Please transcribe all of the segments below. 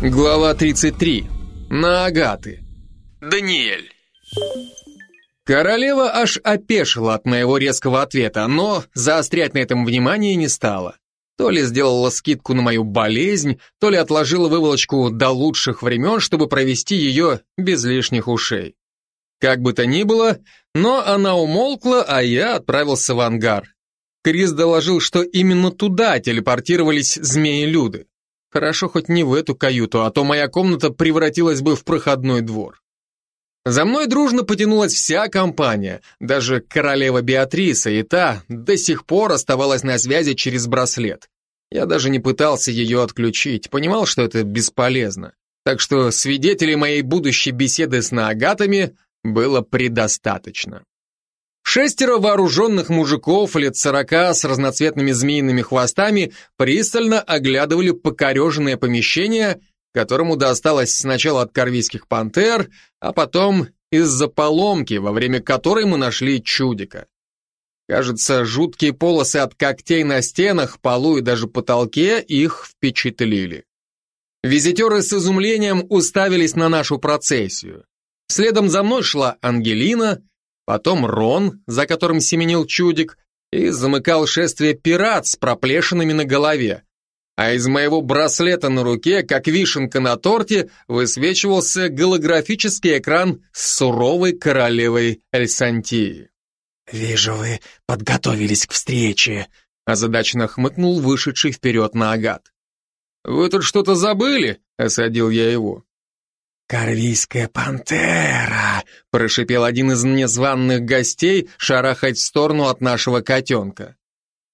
Глава 33. На Агаты. Даниэль. Королева аж опешила от моего резкого ответа, но заострять на этом внимание не стала. То ли сделала скидку на мою болезнь, то ли отложила выволочку до лучших времен, чтобы провести ее без лишних ушей. Как бы то ни было, но она умолкла, а я отправился в ангар. Крис доложил, что именно туда телепортировались змеи-люды. Хорошо хоть не в эту каюту, а то моя комната превратилась бы в проходной двор. За мной дружно потянулась вся компания, даже королева Беатриса, и та до сих пор оставалась на связи через браслет. Я даже не пытался ее отключить, понимал, что это бесполезно. Так что свидетелей моей будущей беседы с наагатами было предостаточно. Шестеро вооруженных мужиков лет сорока с разноцветными змеиными хвостами пристально оглядывали покореженное помещение, которому досталось сначала от корвийских пантер, а потом из-за поломки, во время которой мы нашли чудика. Кажется, жуткие полосы от когтей на стенах, полу и даже потолке их впечатлили. Визитеры с изумлением уставились на нашу процессию. Следом за мной шла Ангелина, потом Рон, за которым семенил чудик, и замыкал шествие пират с проплешинами на голове. А из моего браслета на руке, как вишенка на торте, высвечивался голографический экран с суровой королевой Эльсантии. «Вижу, вы подготовились к встрече», озадаченно хмыкнул вышедший вперед на агат. «Вы тут что-то забыли?» — осадил я его. «Корвийская пантера!» — прошипел один из незваных гостей, шарахать в сторону от нашего котенка.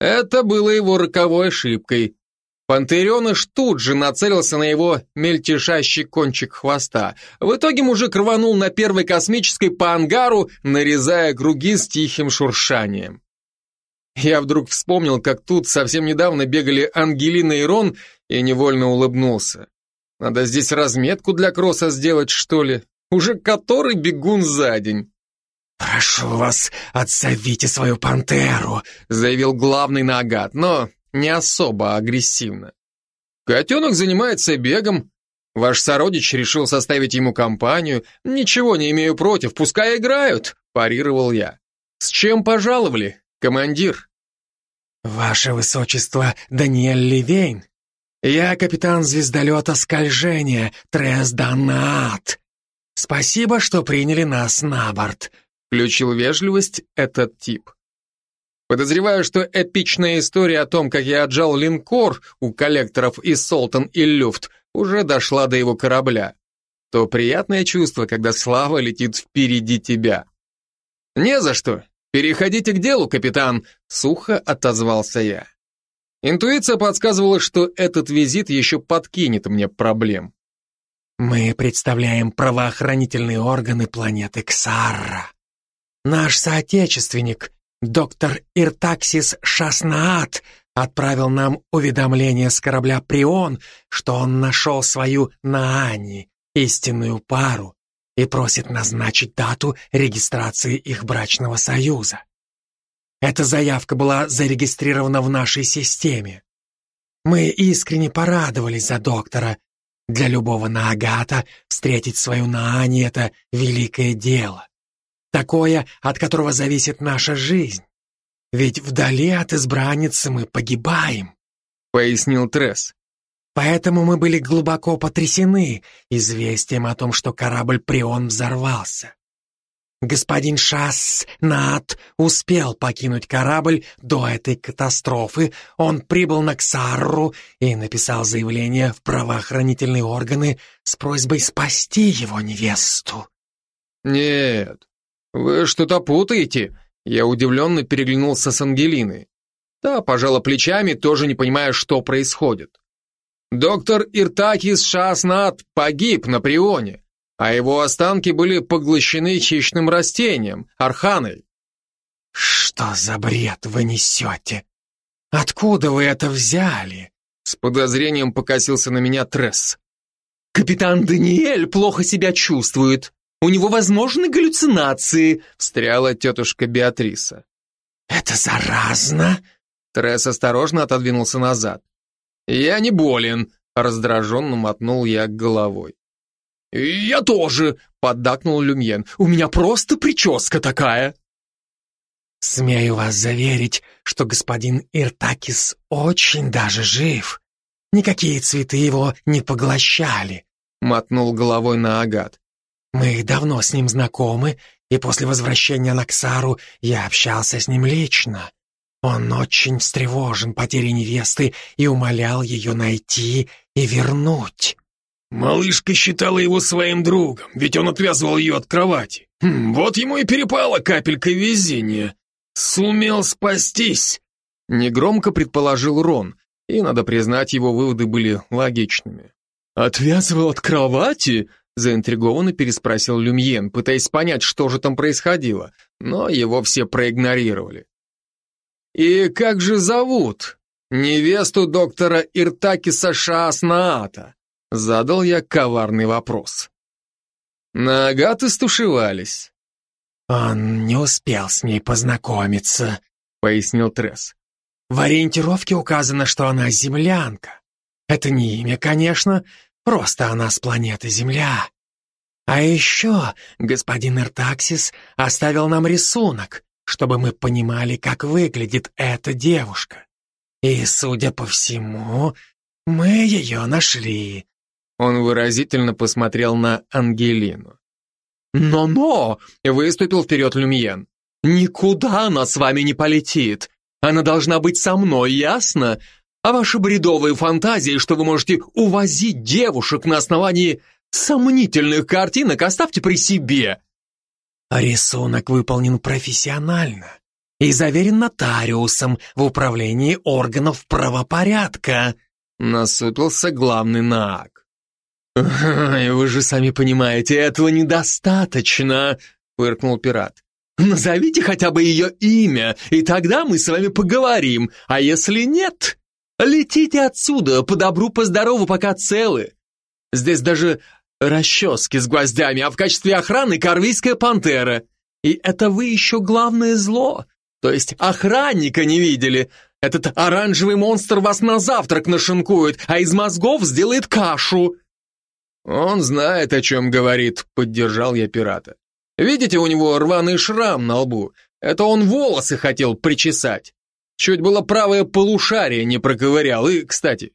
Это было его роковой ошибкой. Пантереныш тут же нацелился на его мельтешащий кончик хвоста. В итоге мужик рванул на первой космической по ангару, нарезая круги с тихим шуршанием. Я вдруг вспомнил, как тут совсем недавно бегали Ангелина и Рон, и невольно улыбнулся. Надо здесь разметку для кросса сделать, что ли? Уже который бегун за день. «Прошу вас, отзовите свою пантеру», заявил главный нагат, но не особо агрессивно. Котенок занимается бегом. Ваш сородич решил составить ему компанию. Ничего не имею против, пускай играют, парировал я. С чем пожаловали, командир? Ваше высочество, Даниэль Ливейн, я капитан звездолета скольжения Трес Данаат. Спасибо, что приняли нас на борт. Включил вежливость этот тип. Подозреваю, что эпичная история о том, как я отжал линкор у коллекторов из Солтон и Люфт, уже дошла до его корабля. То приятное чувство, когда слава летит впереди тебя. Не за что. Переходите к делу, капитан, сухо отозвался я. Интуиция подсказывала, что этот визит еще подкинет мне проблем. Мы представляем правоохранительные органы планеты Ксарра. Наш соотечественник, доктор Иртаксис Шаснаат, отправил нам уведомление с корабля Прион, что он нашел свою Наани, истинную пару, и просит назначить дату регистрации их брачного союза. Эта заявка была зарегистрирована в нашей системе. Мы искренне порадовались за доктора. Для любого Наагата встретить свою Наани — это великое дело. Такое, от которого зависит наша жизнь. Ведь вдали от избранницы мы погибаем, — пояснил Тресс. Поэтому мы были глубоко потрясены известием о том, что корабль Прион взорвался. Господин Шасс Нат успел покинуть корабль до этой катастрофы. Он прибыл на Ксарру и написал заявление в правоохранительные органы с просьбой спасти его невесту. «Нет, вы что-то путаете», — я удивленно переглянулся с Ангелиной. Та пожала плечами, тоже не понимая, что происходит. «Доктор Иртакис Шаснат погиб на Прионе а его останки были поглощены хищным растением, арханой. «Что за бред вы несете? Откуда вы это взяли?» С подозрением покосился на меня Тресс. «Капитан Даниэль плохо себя чувствует. У него возможны галлюцинации», встряла тетушка Беатриса. «Это заразно?» Тресс осторожно отодвинулся назад. «Я не болен», Раздраженно мотнул я головой. «Я тоже», — поддакнул Люмьен. «У меня просто прическа такая». «Смею вас заверить, что господин Иртакис очень даже жив. Никакие цветы его не поглощали», — мотнул головой на Агат. «Мы давно с ним знакомы, и после возвращения на Ксару я общался с ним лично. Он очень встревожен потерей невесты и умолял ее найти и вернуть». Малышка считала его своим другом, ведь он отвязывал ее от кровати. Хм, вот ему и перепала капелька везения. Сумел спастись. Негромко предположил Рон, и, надо признать, его выводы были логичными. «Отвязывал от кровати?» заинтригованно переспросил Люмьен, пытаясь понять, что же там происходило, но его все проигнорировали. «И как же зовут? Невесту доктора Иртакиса Шааснаата?» Задал я коварный вопрос. На Агаты стушевались. «Он не успел с ней познакомиться», — пояснил Тресс. «В ориентировке указано, что она землянка. Это не имя, конечно, просто она с планеты Земля. А еще господин Эртаксис оставил нам рисунок, чтобы мы понимали, как выглядит эта девушка. И, судя по всему, мы ее нашли. Он выразительно посмотрел на Ангелину. «Но-но!» — выступил вперед Люмьен. «Никуда она с вами не полетит. Она должна быть со мной, ясно? А ваши бредовые фантазии, что вы можете увозить девушек на основании сомнительных картинок, оставьте при себе». Рисунок выполнен профессионально и заверен нотариусом в управлении органов правопорядка. Насупился главный Наак. «Вы же сами понимаете, этого недостаточно», — фыркнул пират. «Назовите хотя бы ее имя, и тогда мы с вами поговорим, а если нет, летите отсюда, по добру, по здорову, пока целы. Здесь даже расчески с гвоздями, а в качестве охраны корвийская пантера. И это вы еще главное зло, то есть охранника не видели. Этот оранжевый монстр вас на завтрак нашинкует, а из мозгов сделает кашу». «Он знает, о чем говорит», — поддержал я пирата. «Видите, у него рваный шрам на лбу. Это он волосы хотел причесать. Чуть было правое полушарие не проковырял. И, кстати,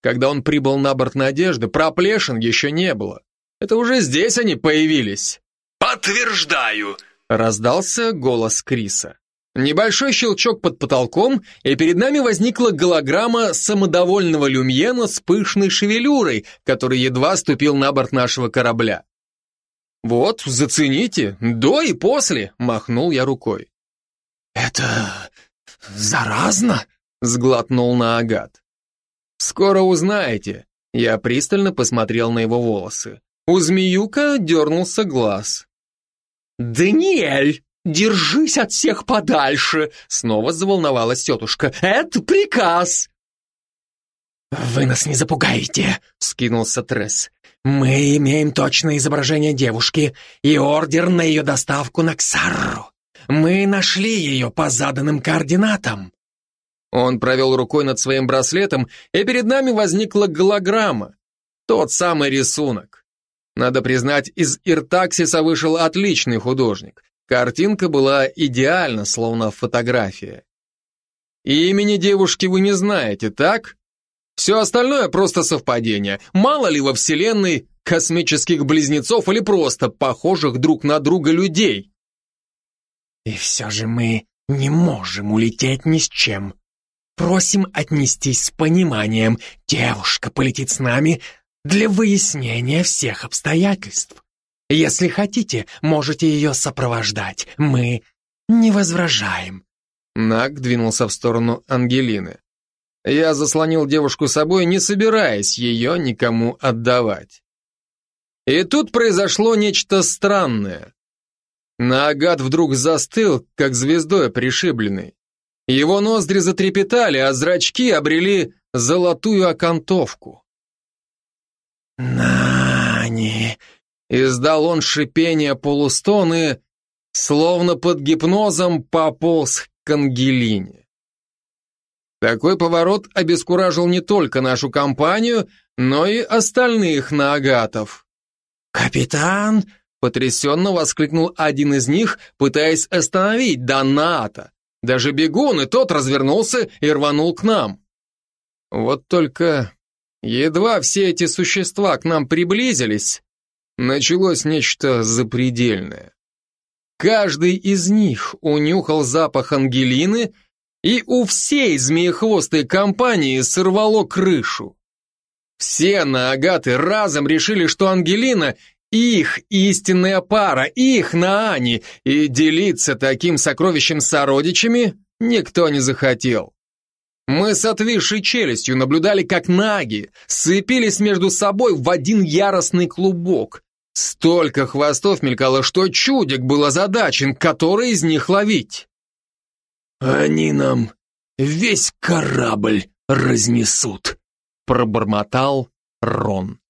когда он прибыл на борт Надежды, проплешин еще не было. Это уже здесь они появились». «Подтверждаю», — раздался голос Криса. Небольшой щелчок под потолком, и перед нами возникла голограмма самодовольного Люмьена с пышной шевелюрой, который едва ступил на борт нашего корабля. «Вот, зацените, до и после», — махнул я рукой. «Это заразно?» — сглотнул на Агат. «Скоро узнаете», — я пристально посмотрел на его волосы. У змеюка дернулся глаз. «Даниэль!» «Держись от всех подальше!» Снова заволновалась тетушка. «Это приказ!» «Вы нас не запугаете!» — скинулся Тресс. «Мы имеем точное изображение девушки и ордер на ее доставку на Ксарру. Мы нашли ее по заданным координатам». Он провел рукой над своим браслетом, и перед нами возникла голограмма. Тот самый рисунок. Надо признать, из Иртаксиса вышел отличный художник. Картинка была идеальна, словно фотография. И имени девушки вы не знаете, так? Все остальное просто совпадение. Мало ли во Вселенной космических близнецов или просто похожих друг на друга людей. И все же мы не можем улететь ни с чем. Просим отнестись с пониманием. Девушка полетит с нами для выяснения всех обстоятельств. Если хотите, можете ее сопровождать. Мы не возражаем». Наг двинулся в сторону Ангелины. Я заслонил девушку собой, не собираясь ее никому отдавать. И тут произошло нечто странное. Нагат вдруг застыл, как звездой пришибленный. Его ноздри затрепетали, а зрачки обрели золотую окантовку. «Нани!» Издал он шипение полустон и, словно под гипнозом, пополз к Ангелине. Такой поворот обескуражил не только нашу компанию, но и остальных наагатов. «Капитан!» — потрясенно воскликнул один из них, пытаясь остановить Данаата. Даже бегун, и тот развернулся и рванул к нам. Вот только едва все эти существа к нам приблизились, началось нечто запредельное. Каждый из них унюхал запах Ангелины, и у всей змеехвостой компании сорвало крышу. Все наагаты разом решили, что Ангелина их истинная пара, их Наани, и делиться таким сокровищем с сородичами никто не захотел. Мы с отвисшей челюстью наблюдали, как наги сцепились между собой в один яростный клубок. Столько хвостов мелькало, что чудик был озадачен, который из них ловить. «Они нам весь корабль разнесут», — пробормотал Рон.